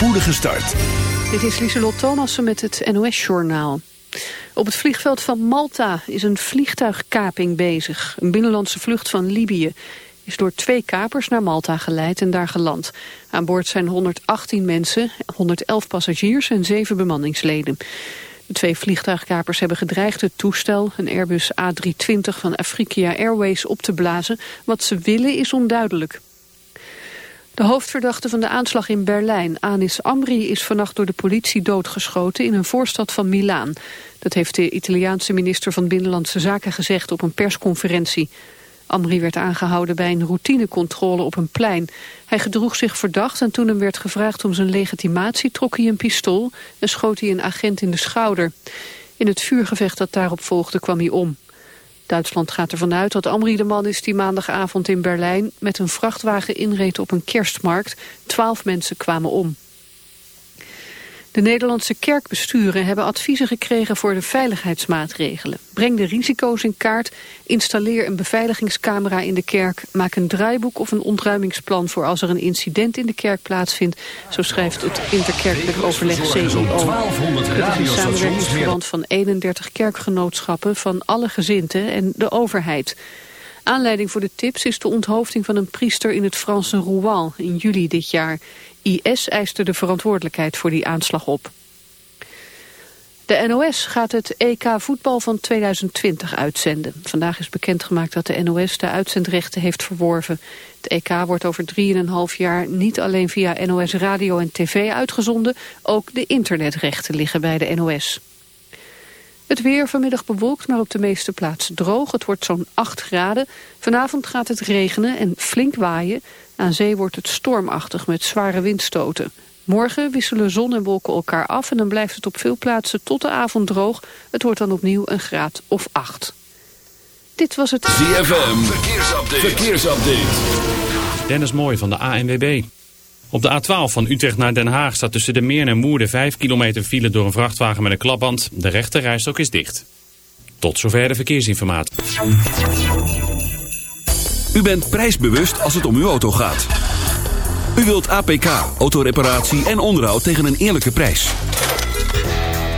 spoedige start. Dit is Lieselot Thomassen met het NOS-journaal. Op het vliegveld van Malta is een vliegtuigkaping bezig. Een binnenlandse vlucht van Libië is door twee kapers naar Malta geleid en daar geland. Aan boord zijn 118 mensen, 111 passagiers en 7 bemanningsleden. De twee vliegtuigkapers hebben gedreigd het toestel, een Airbus A320 van Afrika Airways, op te blazen. Wat ze willen is onduidelijk. De hoofdverdachte van de aanslag in Berlijn, Anis Amri, is vannacht door de politie doodgeschoten in een voorstad van Milaan. Dat heeft de Italiaanse minister van Binnenlandse Zaken gezegd op een persconferentie. Amri werd aangehouden bij een routinecontrole op een plein. Hij gedroeg zich verdacht en toen hem werd gevraagd om zijn legitimatie trok hij een pistool en schoot hij een agent in de schouder. In het vuurgevecht dat daarop volgde kwam hij om. Duitsland gaat ervan uit dat Amri de man is die maandagavond in Berlijn met een vrachtwagen inreed op een kerstmarkt. Twaalf mensen kwamen om. De Nederlandse kerkbesturen hebben adviezen gekregen voor de veiligheidsmaatregelen. Breng de risico's in kaart, installeer een beveiligingscamera in de kerk, maak een draaiboek of een ontruimingsplan voor als er een incident in de kerk plaatsvindt. Zo schrijft het interkerkelijk overleg CIO. Het is een samenwerkingsverband van 31 kerkgenootschappen van alle gezinten en de overheid. Aanleiding voor de tips is de onthoofding van een priester in het Franse Rouen in juli dit jaar. IS eiste de verantwoordelijkheid voor die aanslag op. De NOS gaat het EK voetbal van 2020 uitzenden. Vandaag is bekendgemaakt dat de NOS de uitzendrechten heeft verworven. Het EK wordt over 3,5 jaar niet alleen via NOS Radio en TV uitgezonden... ook de internetrechten liggen bij de NOS. Het weer vanmiddag bewolkt, maar op de meeste plaatsen droog. Het wordt zo'n 8 graden. Vanavond gaat het regenen en flink waaien. Aan zee wordt het stormachtig met zware windstoten. Morgen wisselen zon en wolken elkaar af en dan blijft het op veel plaatsen tot de avond droog. Het wordt dan opnieuw een graad of 8. Dit was het... ZFM, verkeersupdate. verkeersupdate. Dennis Mooi van de ANWB. Op de A12 van Utrecht naar Den Haag staat tussen de Meern en Moerde 5 kilometer file door een vrachtwagen met een klapband. De rechte rijstok is dicht. Tot zover de verkeersinformatie. U bent prijsbewust als het om uw auto gaat. U wilt APK, autoreparatie en onderhoud tegen een eerlijke prijs.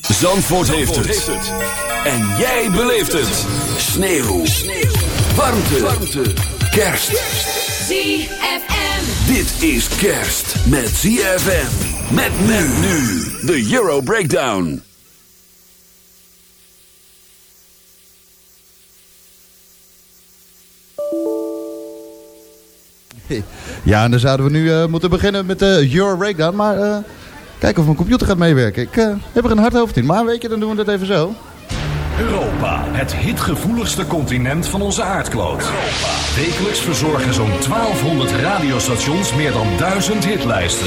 Zandvoort, heeft, het. En jij beleeft het. Sneeuw. Sneeuw. Warmte. Warmte. Kerst. ZFM. Dit is kerst met ZFM. Met men nu. De Euro Breakdown. Ja, en dan zouden we nu uh, moeten beginnen met de Euro Breakdown. Maar uh, kijken of mijn computer gaat meewerken. Ik uh, heb er een hard hoofd in. Maar weet je, dan doen we dat even zo. Europa, het hitgevoeligste continent van onze aardkloot. Wekelijks verzorgen zo'n 1200 radiostations meer dan 1000 hitlijsten.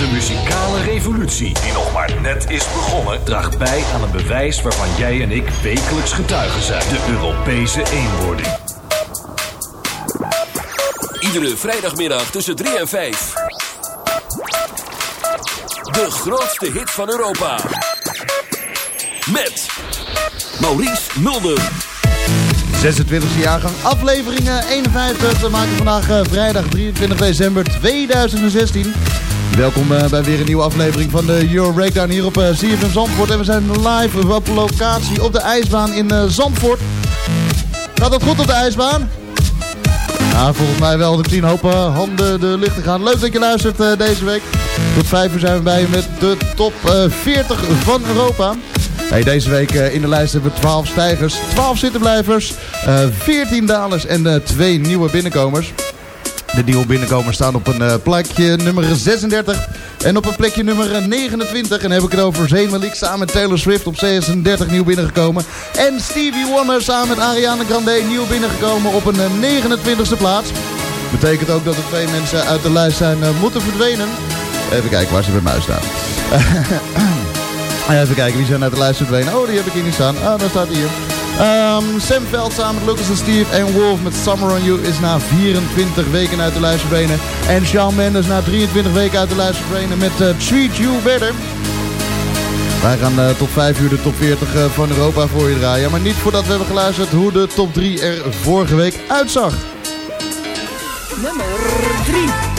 De muzikale revolutie, die nog maar net is begonnen, draagt bij aan een bewijs waarvan jij en ik wekelijks getuigen zijn: de Europese eenwording. Iedere vrijdagmiddag tussen 3 en 5. De grootste hit van Europa. Met Maurice Mulder. 26e jaargang, aflevering eh, 51. We maken vandaag eh, vrijdag 23 december 2016. Welkom eh, bij weer een nieuwe aflevering van de Euro Breakdown hier op eh, CFM Zandvoort. En we zijn live op locatie op de ijsbaan in eh, Zandvoort. Gaat dat goed op de ijsbaan? Ja, volgens mij wel. Ik zie een hoop handen de lucht te gaan. Leuk dat je luistert deze week. Tot 5 uur zijn we bij met de top eh, 40 van Europa. Hey, deze week in de lijst hebben we 12 stijgers, 12 zittenblijvers, eh 14 dalers en eh, 2 nieuwe binnenkomers. De nieuwe binnenkomers staan op een eh, plekje nummer 36 en op een plekje nummer 29. En heb ik het over Zemelik samen met Taylor Swift op 36 nieuw binnengekomen. En Stevie Wonder samen met Ariana Grande nieuw binnengekomen op een eh, 29e plaats. Betekent ook dat er twee mensen uit de lijst zijn eh, moeten verdwenen. Even kijken waar ze bij mij staan. Even kijken, wie zijn uit de lijst verdwenen? Oh, die heb ik hier niet staan. Ah, daar staat hij hier. Ehm, Sam Veld samen met Lucas en Steve en Wolf met Summer on You is na 24 weken uit de lijst verdwenen. En Shawn Mendes na 23 weken uit de lijst verdwenen met eh, Treat You Better. Wij gaan eh, tot 5 uur de top 40 eh, van Europa voor je draaien. Maar niet voordat we hebben geluisterd hoe de top 3 er vorige week uitzag. Nummer 3.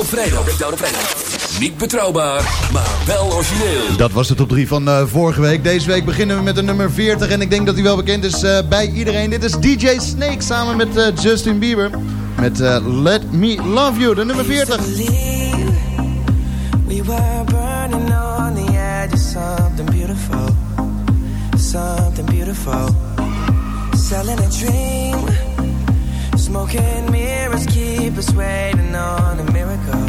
Op vrijdag. Breakdown op vrijdag. Niet betrouwbaar, maar wel origineel. Dat was de top 3 van eh, vorige week. Deze week beginnen we met de nummer 40. En ik denk dat hij wel bekend is eh, bij iedereen. Dit is DJ Snake samen met eh, Justin Bieber. Met eh, Let Me Love You, de nummer 40. We were burning on the edge of something beautiful, something beautiful. Selling a dream, smoking mirrors keep us waiting on a miracle,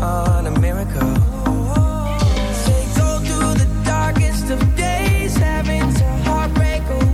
on a miracle. Go through the darkest of days, having to heartbreak away.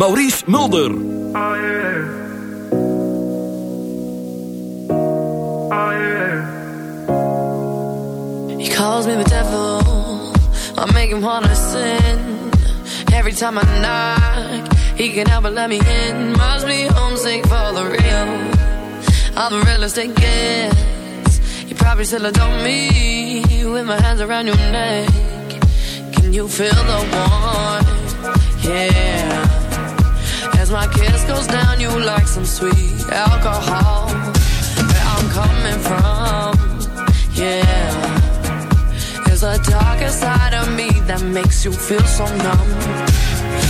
Maurice Mulder. He calls me the devil. I make him wanna sin. Every time I knock, he can help but let me in. Must be homesick for the real. I'm the realest it gets. You probably still adore me with my hands around your neck. Can you feel the warmth? Yeah. As my kiss goes down, you like some sweet alcohol. Where I'm coming from, yeah. There's a darker side of me that makes you feel so numb.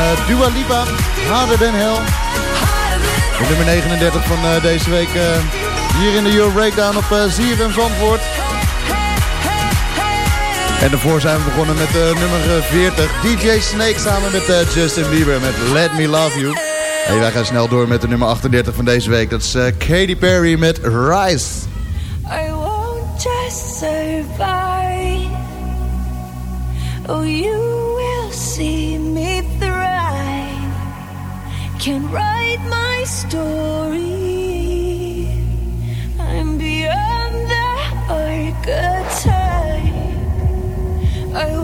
Eh, Dua Lipa, Harder Than Hell. De nummer 39 van eh, deze week eh, hier in de Euro Breakdown op uh, Zandvoort. En daarvoor zijn we begonnen met nummer 40. DJ Snake samen met Justin Bieber met Let Me Love You. Hey, wij gaan snel door met de nummer 38 van deze week. Dat is Katy Perry met Rise. I won't just survive. Oh, you Can write my story. I'm beyond the archetype. I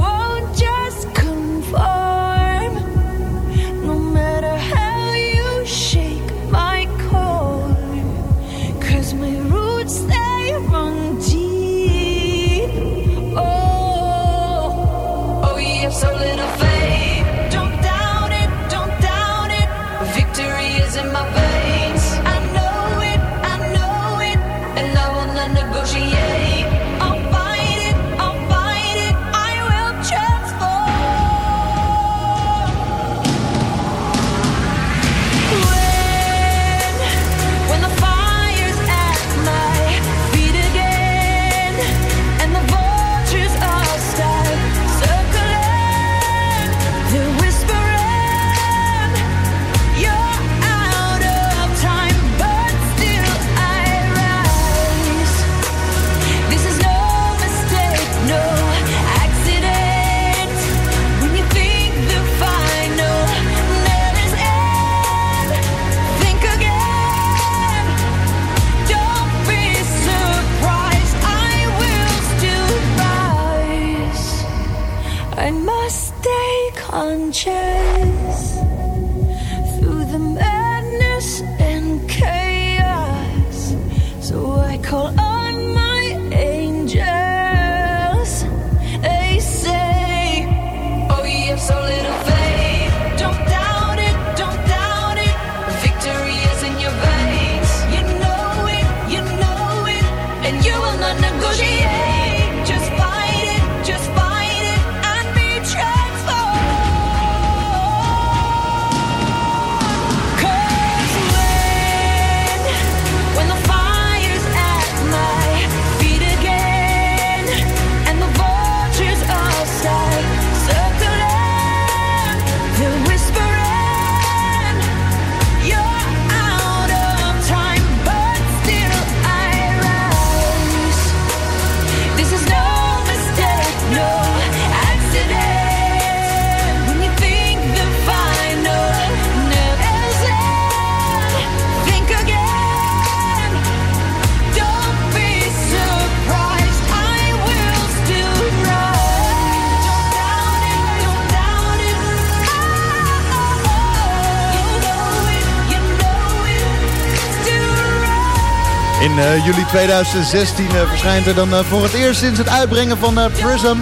In eh, juli 2016 eh, verschijnt er dan eh, voor het eerst sinds het uitbrengen van Prism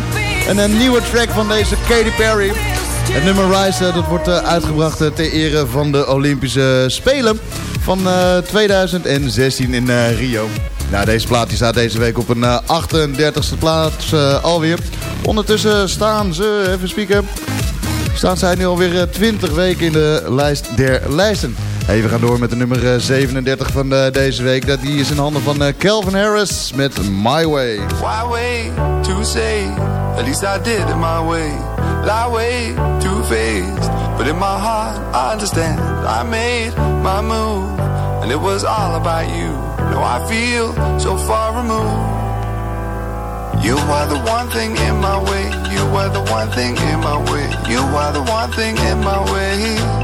een, een nieuwe track van deze Katy Perry. Het nummer Rise dat wordt uitgebracht ter ere van de Olympische Spelen van eh, 2016 in Rio. Nou, deze plaat staat deze week op een eh, 38e plaats alweer. Ondertussen staan ze, even spieken, staan zij nu alweer eh, 20 weken in de lijst der lijsten. We gaan door met de nummer eh, 37 van eh, deze week. Dat die is in handen van eh, Calvin Harris met My Way. Why wait to say? At least I did it my way. Lie way too faced, but in my heart I understand. I made my move, and it was all about you. Now I feel so far removed. You are the one thing in my way. You are the one thing in my way. You are the one thing in my way.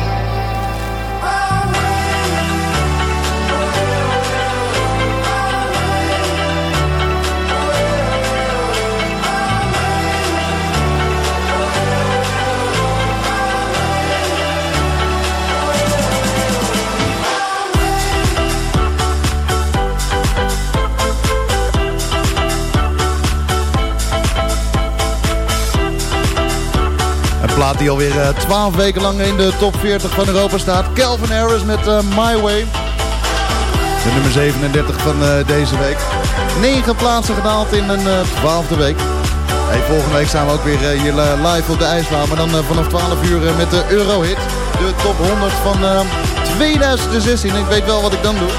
Plaat die alweer eh, 12 weken lang in de top 40 van Europa staat. Calvin Harris met eh, My Way. De nummer 37 van eh, deze week. 9 plaatsen gedaald in een eh, twaalfde week. Hey, volgende week staan we ook weer eh, hier eh, live op de ijsbaan. Maar dan eh, vanaf 12 uur eh, met de Eurohit. De top 100 van eh, 2016. Ik weet wel wat ik dan doe.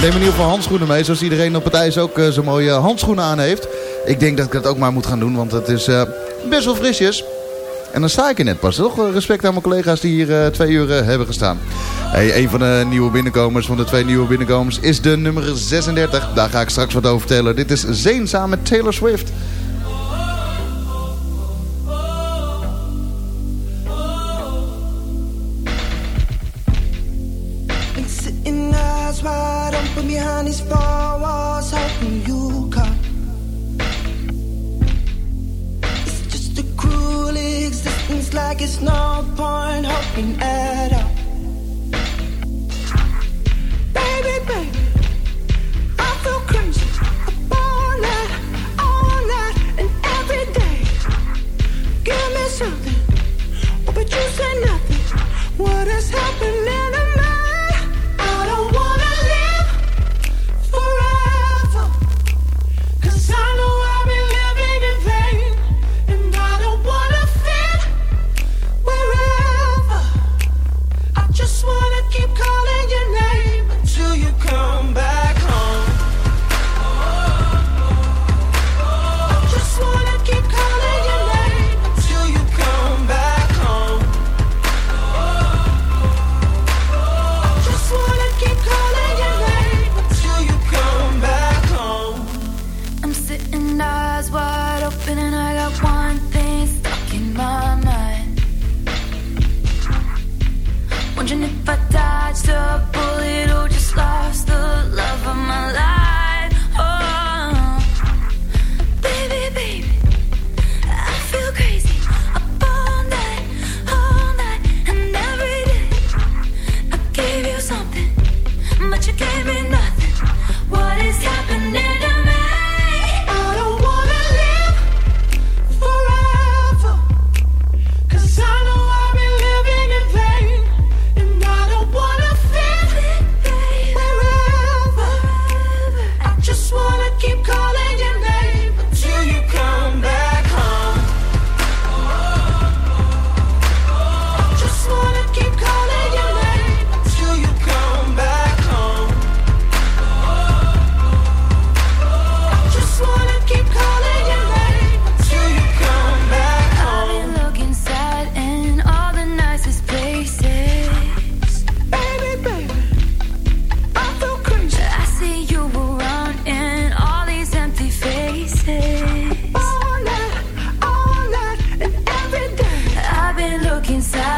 Neem in ieder geval handschoenen mee. Zoals iedereen op het ijs ook eh, zo'n mooie handschoenen aan heeft. Ik denk dat ik dat ook maar moet gaan doen. Want het is eh, best wel frisjes. En dan sta ik er net pas. Toch respect aan mijn collega's die hier eh, twee uur eh, hebben gestaan. Hey, een van de nieuwe binnenkomers, van de twee nieuwe binnenkomers, is de nummer 36. Daar ga ik straks wat over vertellen. Dit is Zeen samen met Taylor Swift. inside.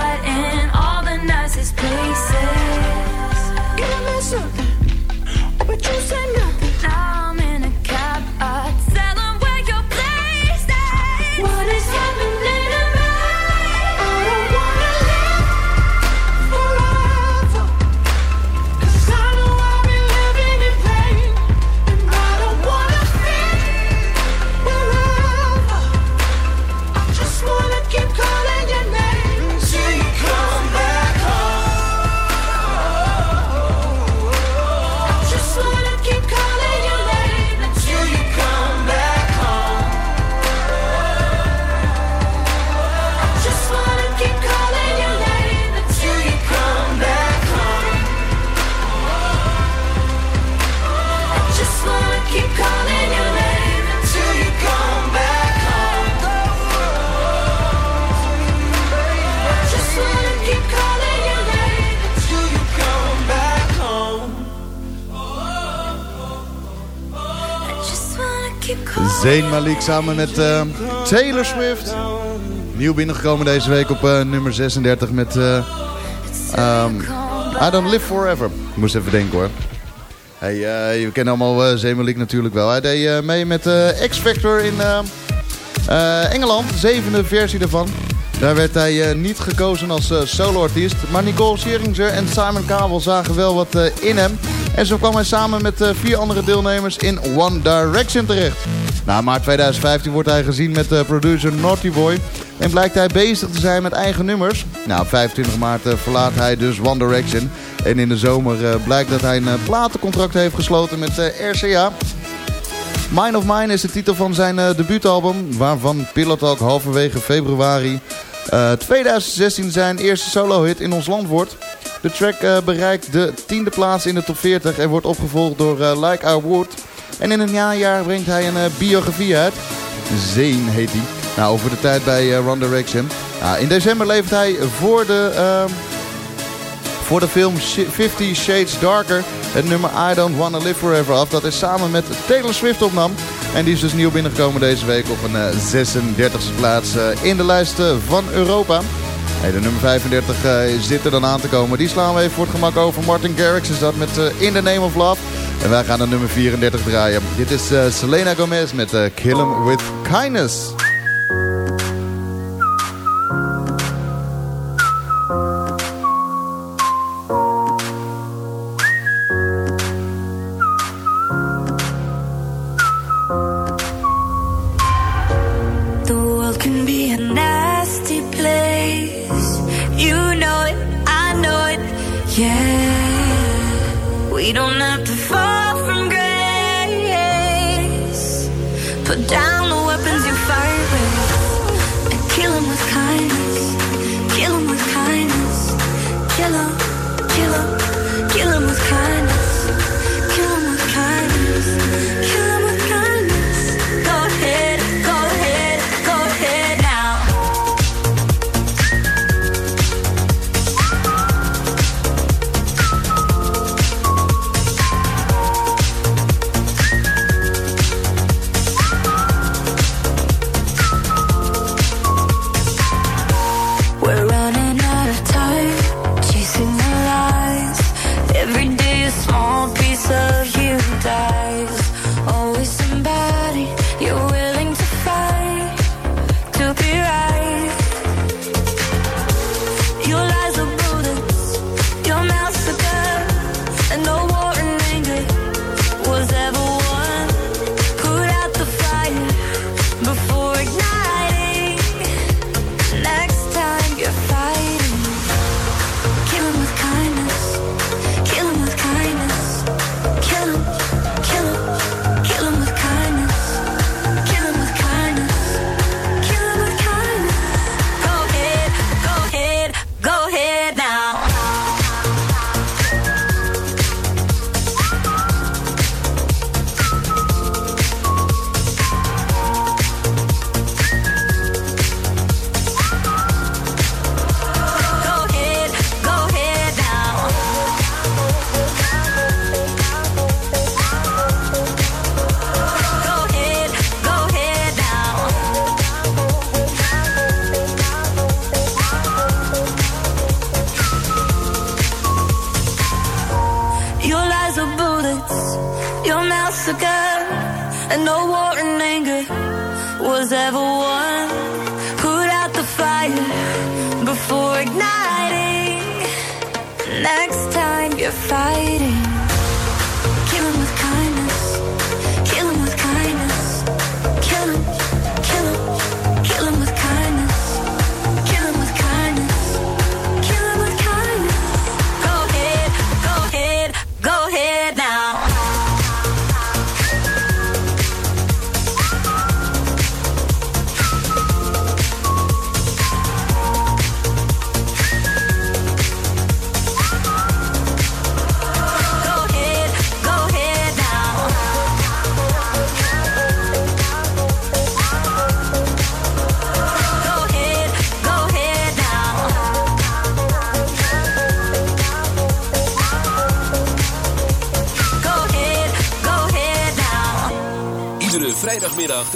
Samen met eh, Taylor Swift. Nieuw binnengekomen deze week op eh, nummer 36 met ehm, I Don't Live Forever. Ik moest even denken hoor. Hey, je kennen allemaal Malik natuurlijk wel. Hij deed mee met X Factor in Engeland. De zevende versie daarvan. Daar werd hij niet gekozen als soloartiest. Maar Nicole Scherzinger en Simon Kabel zagen wel wat in hem. En zo kwam hij samen met vier andere deelnemers in One Direction terecht. Na maart 2015 wordt hij gezien met eh, producer Naughty Boy. En blijkt hij bezig te zijn met eigen nummers. Nou, op 25 maart eh, verlaat hij dus One Direction. En in de zomer eh, blijkt dat hij een platencontract heeft gesloten met RCA. Mine of Mine is de titel van zijn debuutalbum, waarvan Pilot Talk halverwege februari eh, 2016 zijn eerste solo-hit in ons land wordt. De track bereikt de tiende plaats in de top 40 en wordt opgevolgd door Like I Would. En in het najaar brengt hij een eh, biografie uit. Zane heet hij. Nou, over de tijd bij eh, One Direction. Nou, in december levert hij voor de... ehm, voor de film Fifty Shades Darker het nummer I Don't Wanna Live Forever af. Dat is samen met Taylor Swift opnam. En die is dus nieuw binnengekomen deze week op een eh, 36e plaats eh, in de lijst eh, van Europa. De nummer 35 eh, zit er dan aan te komen. Die slaan we even voor het gemak over. Martin Garrix is dat met eh, In the Name of Love. En wij gaan de nummer 34 draaien. Dit is eh, Selena Gomez met eh, Kill 'Em With Kindness.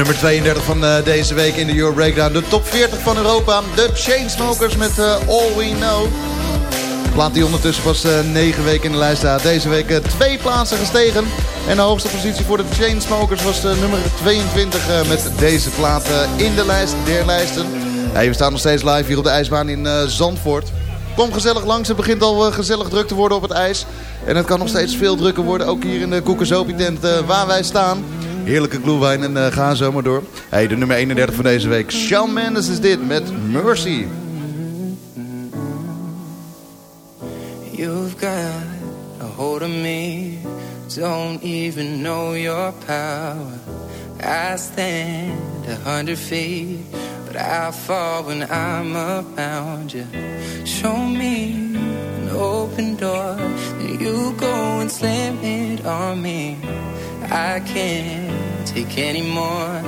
Nummer 32 van eh, deze week in de Euro Breakdown. De top 40 van Europa. De Chainsmokers met eh, All We Know. De plaat die ondertussen pas eh 9 weken in de lijst staat. Deze week twee plaatsen gestegen. En de hoogste positie voor de Chainsmokers was nummer 22 eh, met deze plaat in de lijst der we staan nog steeds live hier op de ijsbaan in Zandvoort. Kom gezellig langs. Het begint al gezellig druk te worden op het ijs. En het kan nog steeds veel drukker worden. Ook hier in de Koekersopie tent waar wij staan. Heerlijke glühwein en uh, ga zo maar door. Hey, de nummer 31 van deze week. Shawn Mendes is dit met Mercy. You've got a hold of me. Don't even know your power. I stand a hundred feet, but I fall when I'm around you. Show me an open door, you go and slam it on me. I can't take anymore.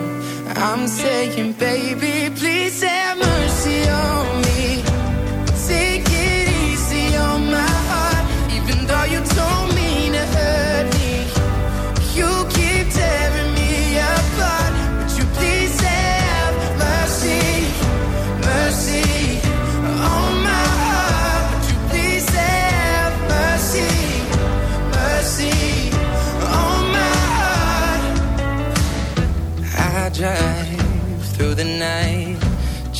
I'm saying, baby, please have mercy on me.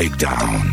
Breakdown.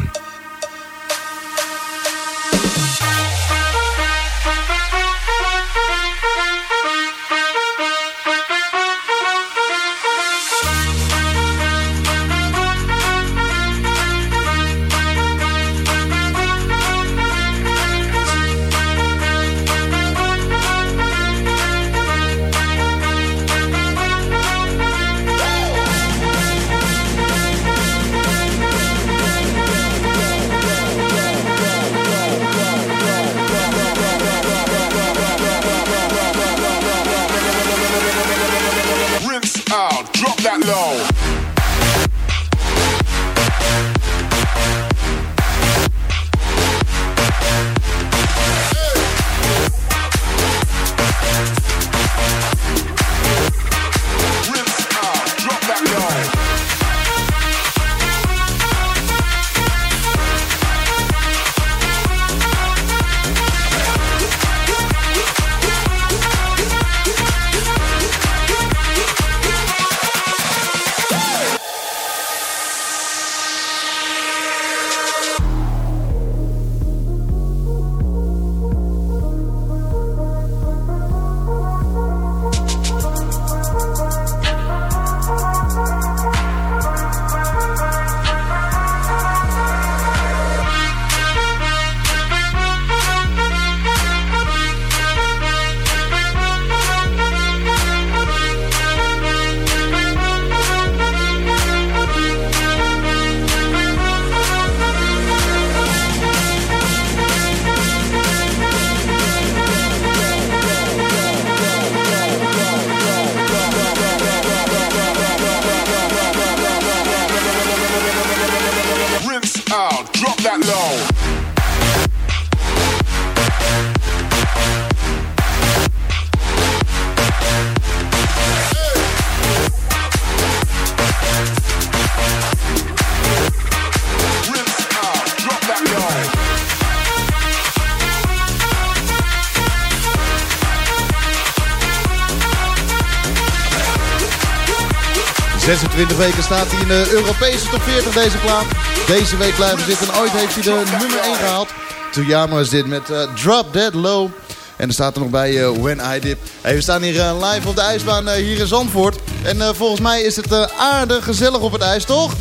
26 weken staat hij in de Europese top 40 deze plaat. Deze week blijven zitten en ooit heeft hij de nummer 1 gehaald. Tuyamo is dit met eh, Drop Dead Low. En er staat er nog bij eh, When I Dip. We staan hier eh, live op de ijsbaan hier in Zandvoort. En volgens mij is het aardig gezellig op het ijs, toch?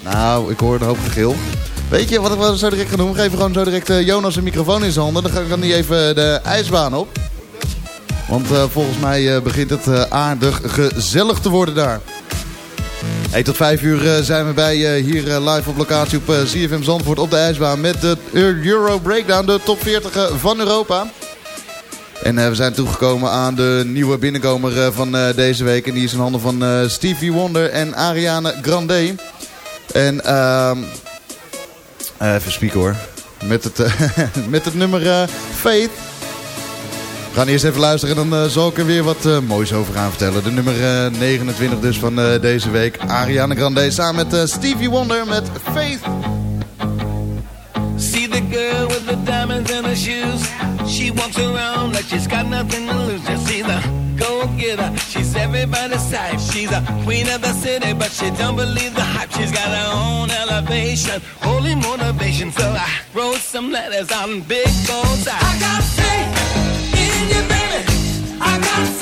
Nou, ik hoor een hoop gegil. Weet je wat we zo direct gaan doen? Geven gewoon zo direct Jonas een microfoon in zijn handen. Dan kan hij even de ijsbaan op. Want eh, volgens mij eh, begint het eh, aardig gezellig te worden daar. Hey, tot vijf uur zijn we bij hier live op locatie op ZFM Zandvoort op de ijsbaan. Met de Euro Breakdown, de top 40 eh, van Europa. En we zijn toegekomen aan de nieuwe binnenkomer van deze week. En die is in handen van Stevie Wonder en Ariane Grande. En ehm eh, even spieken hoor. Met het, met het nummer Faith. We gaan eerst even luisteren en dan eh, zal ik er weer wat eh, moois over gaan vertellen. De nummer eh, 29 dus van eh, deze week. Ariana Grande samen met eh, Stevie Wonder met Faith. See the girl with the diamonds in her shoes. She walks around like she's got nothing to lose. Just see the go getter. She's everybody's type. She's a queen of the city, but she don't believe the hype. She's got her own elevation, holy motivation. So I wrote some letters on big goals. I, I got faith you, baby. I got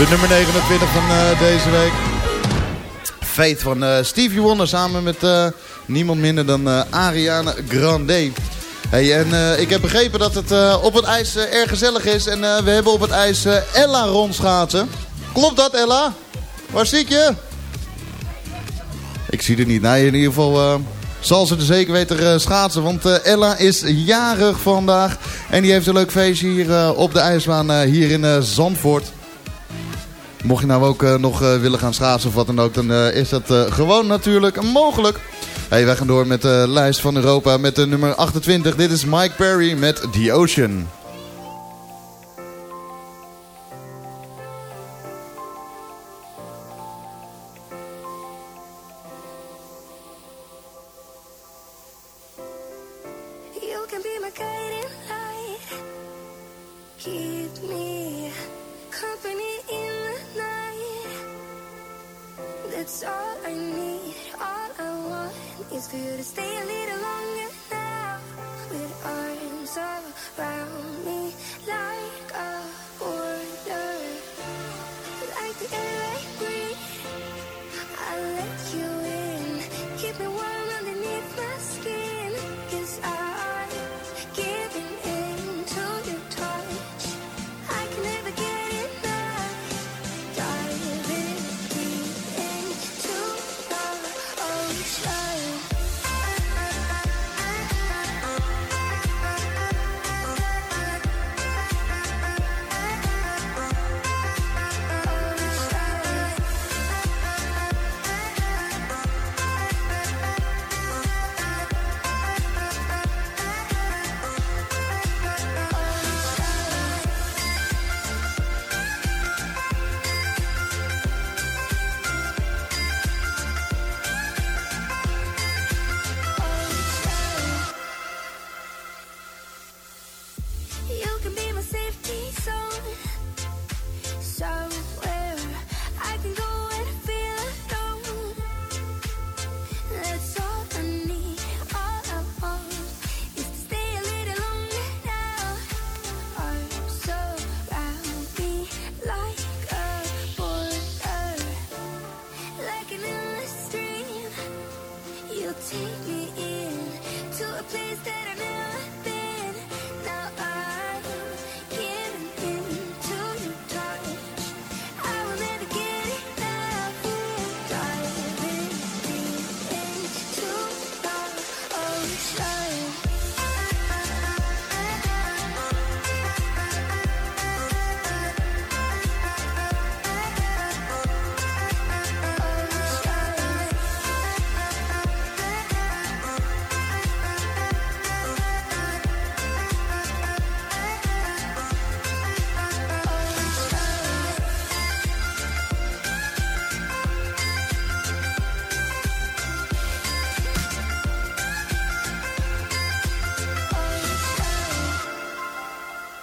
De nummer 29 van eh, deze week. Faith van eh, Stevie Wonder samen met eh, niemand minder dan Ariana Grande. Hey, en ik heb begrepen dat het op het ijs erg gezellig is. En we hebben op het ijs Ella rondschaatsen. Klopt dat Ella? Waar zie je? Ik zie het niet. Nee, in ieder geval zal ze er zeker weten schaatsen. Want Ella is jarig vandaag. En die heeft een leuk feestje hier op de ijsbaan hier in Zandvoort. Mocht je nou ook eh, nog eh, willen gaan schaatsen of wat dan ook, dan eh, is dat gewoon natuurlijk mogelijk. Hey, wij gaan door met de lijst van Europa met de nummer 28. Dit is Mike Perry met The Ocean.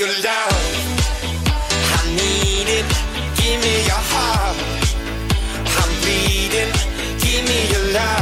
your love. I need it. Give me your heart. I'm bleeding. Give me your love.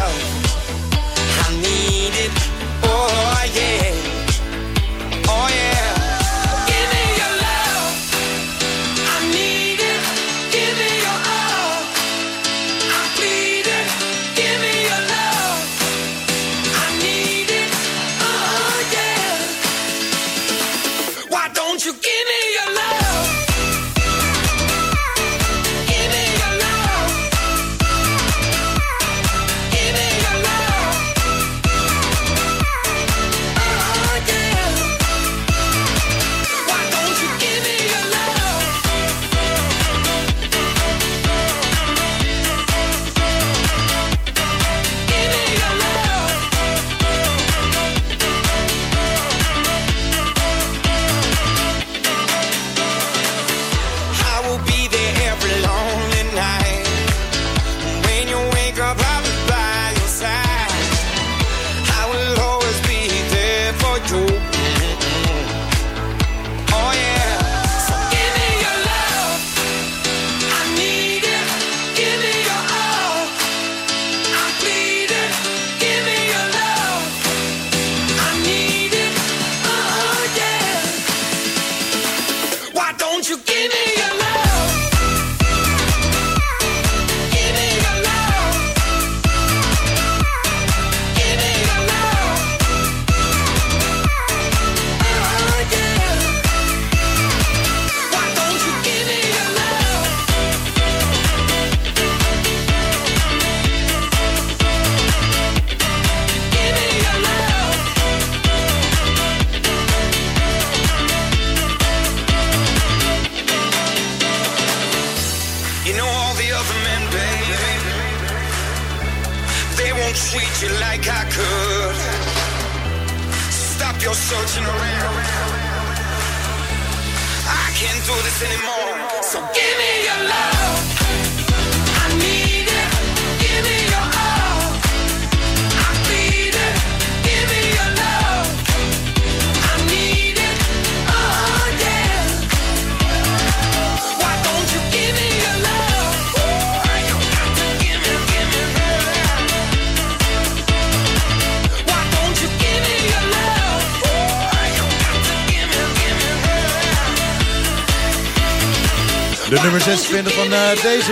You give me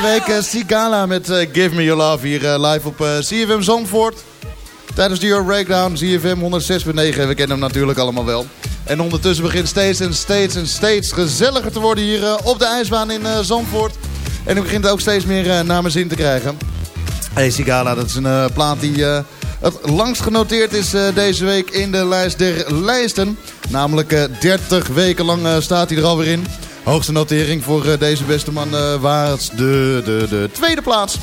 deze week, uh, Sigala met eh, Give Me Your Love hier eh, live op eh, CFM Zandvoort. Tijdens de Euro Breakdown, CFM 106.9, we kennen hem natuurlijk allemaal wel. En ondertussen begint steeds en steeds en steeds gezelliger te worden hier eh, op de ijsbaan in eh, Zandvoort. En hij begint ook steeds meer eh, naar mijn zin te krijgen. Hey Sigala, dat is een eh, plaat die eh, het langst genoteerd is eh, deze week in de lijst der lijsten. Namelijk eh, 30 weken lang eh, staat hij er alweer in. Hoogste notering voor eh, deze beste man was de, de, de tweede plaats.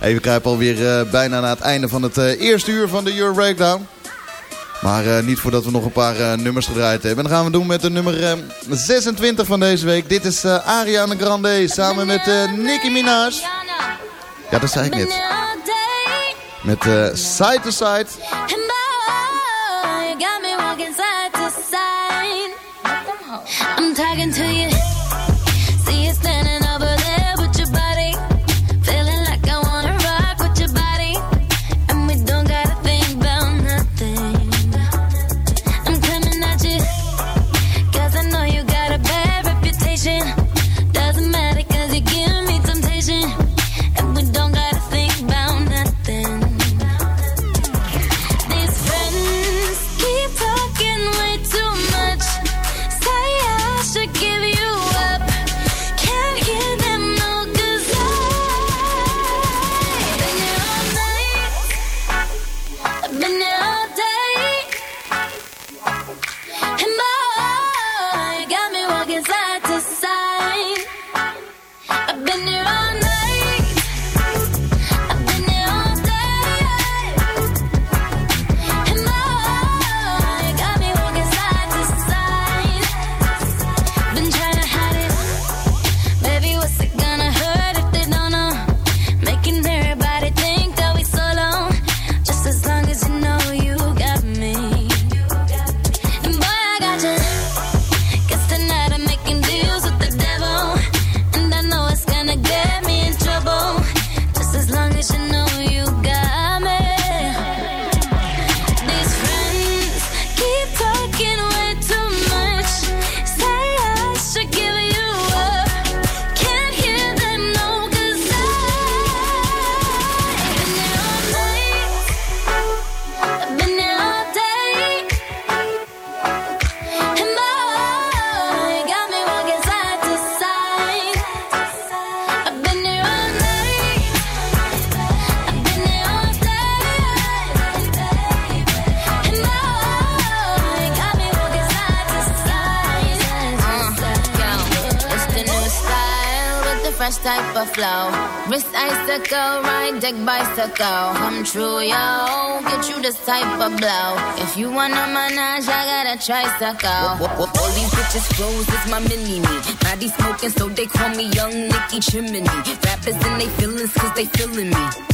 We kruipen alweer eh, bijna naar het einde van het eerste uur van de Euro Breakdown. Maar niet voordat we nog een paar nummers gedraaid hebben. En gaan we doen met de nummer eh, 26 van deze week. Dit is Ariana Grande samen met Nicki Minaj. Ja, dat zei ik net. Met Side to Side. I'm talking to you. Flow. Wrist icicle, ride deck bicycle. Come true, yo. Get you this type of blow. If you wanna manage, I got a tricycle. All these bitches froze, it's my mini me. Body smoking, so they call me Young Nicky Chimney. Rappers in they feelings, cause they feeling me.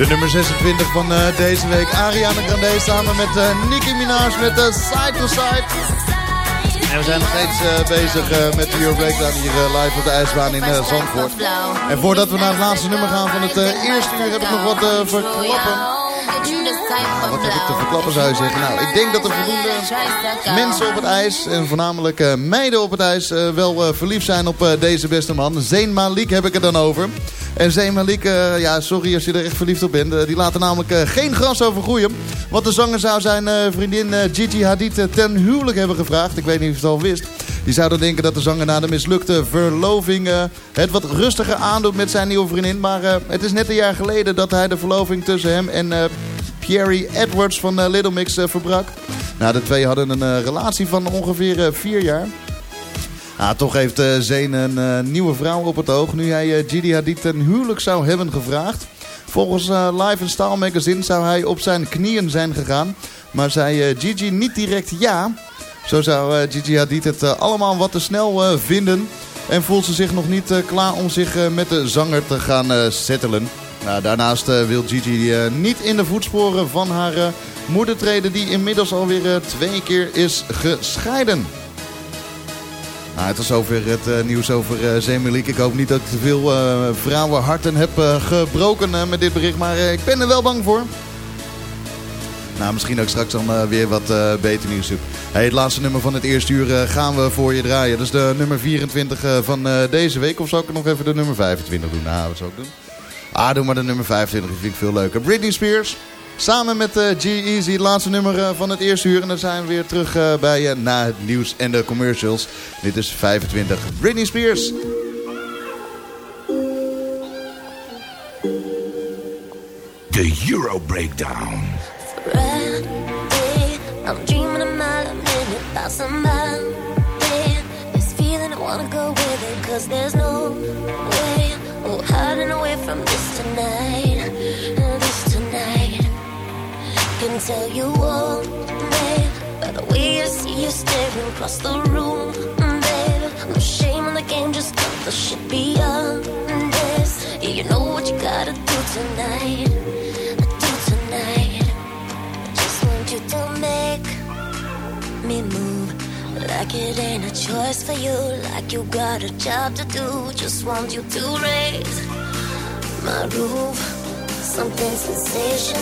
De nummer 26 van eh, deze week. Ariana Grande samen met eh, Nicki Minaj met de Side to Side. En we zijn nog steeds bezig met de Euro Breakdown hier live op de ijsbaan in Zandvoort. En voordat we naar het laatste nummer gaan van het eerste uur heb ik nog wat verklappen. Wat heb ik te verklappen zou je zeggen? Nou, ik denk dat er voldoende mensen op het ijs, en voornamelijk eh, meiden op het ijs, eh, wel eh, verliefd zijn op deze beste man. Zayn Malik heb ik het dan over. En Zayn Malik, ja, sorry als je er echt verliefd op bent. die laat er namelijk geen gras over groeien. Want de zanger zou zijn vriendin Gigi Hadid ten huwelijk hebben gevraagd. Ik weet niet of je het al wist. Die zou dan denken dat de zanger na de mislukte verloving het wat rustiger aandoet met zijn nieuwe vriendin. Maar het is net een jaar geleden dat hij de verloving tussen hem en Pierre Edwards van eh, Little Mix eh, verbrak. Nou, de twee hadden een eh, relatie van ongeveer vier jaar. Nou, toch heeft Zayn een nieuwe vrouw op het oog. Nu hij Gigi Hadid ten huwelijk zou hebben gevraagd. Volgens Life Style Magazine zou hij op zijn knieën zijn gegaan. Maar zei Gigi niet direct ja. Zo zou Gigi Hadid het allemaal wat te snel vinden. En voelt ze zich nog niet klaar om zich met de zanger te gaan settelen. Nou, daarnaast eh, wil Gigi eh, niet in de voetsporen van haar eh, moeder treden... die inmiddels alweer twee keer is gescheiden. Nou, het was over het nieuws over uh, Zemeliek. Ik hoop niet dat ik te veel eh, vrouwenharten heb gebroken met dit bericht. Maar ik ben er wel bang voor. Nou, misschien ook straks dan weer wat beter nieuws. Het laatste nummer van het eerste uur gaan we voor je draaien. Dat is de nummer 24 eh, van deze week. Of zal ik nog even de nummer 25 doen? Nou, wat zou ik doen? Ah, doe maar de nummer 25. Die vind ik veel leuker. Britney Spears. Samen met eh, G-Eazy, het laatste nummer eh, van het eerste uur. En dan zijn we weer terug eh, bij je na het nieuws en de commercials. Dit is 25. Britney Spears. De Euro Breakdown. Friday, I'm dreaming a mile a minute about somebody. This feeling I wanna go with it, cause there's no from this tonight. This tonight. Can tell you all, babe, by the way I see you staring across the room, babe. No shame in the game, just cut the shit beyond this. Yeah, you know what you gotta do tonight. Do tonight. Just want you to make me move like it ain't a choice for you, like you got a job to do. Just want you to raise my roof, something sensational.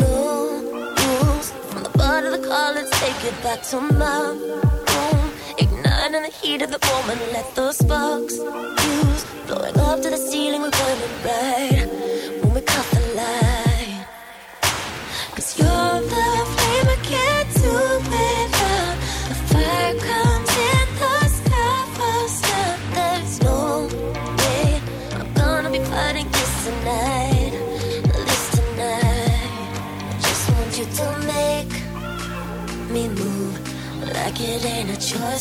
rules. From the bar to the car, let's take it back to my room. Igniting the heat of the moment, let those sparks fuse. Blowing up to the ceiling, we're burning bright.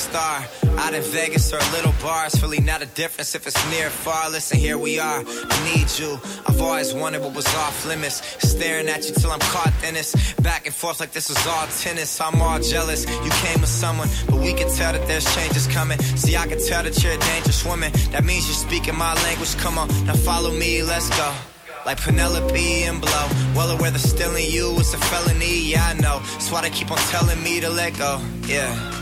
Star. Out in Vegas or little bars, really not a difference if it's near or far. Listen, here we are. I need you. I've always wanted what was off limits. Staring at you till I'm caught in this. Back and forth like this was all tennis. I'm all jealous. You came with someone, but we can tell that there's changes coming. See, I can tell that you're a dangerous woman. That means you're speaking my language. Come on, now follow me, let's go. Like Penelope and Blow. Well aware that stealing you is a felony, yeah, I know. That's why they keep on telling me to let go, yeah.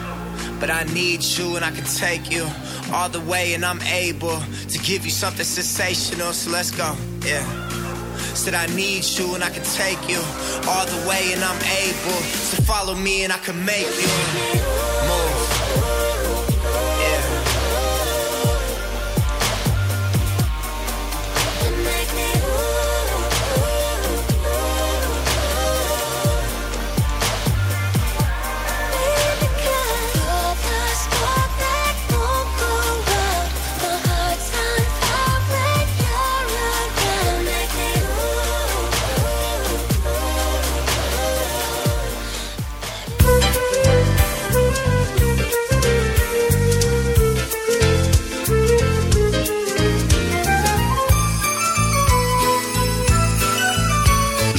But I need you and I can take you all the way, and I'm able to give you something sensational, so let's go, yeah. Said I need you and I can take you all the way, and I'm able to follow me and I can make you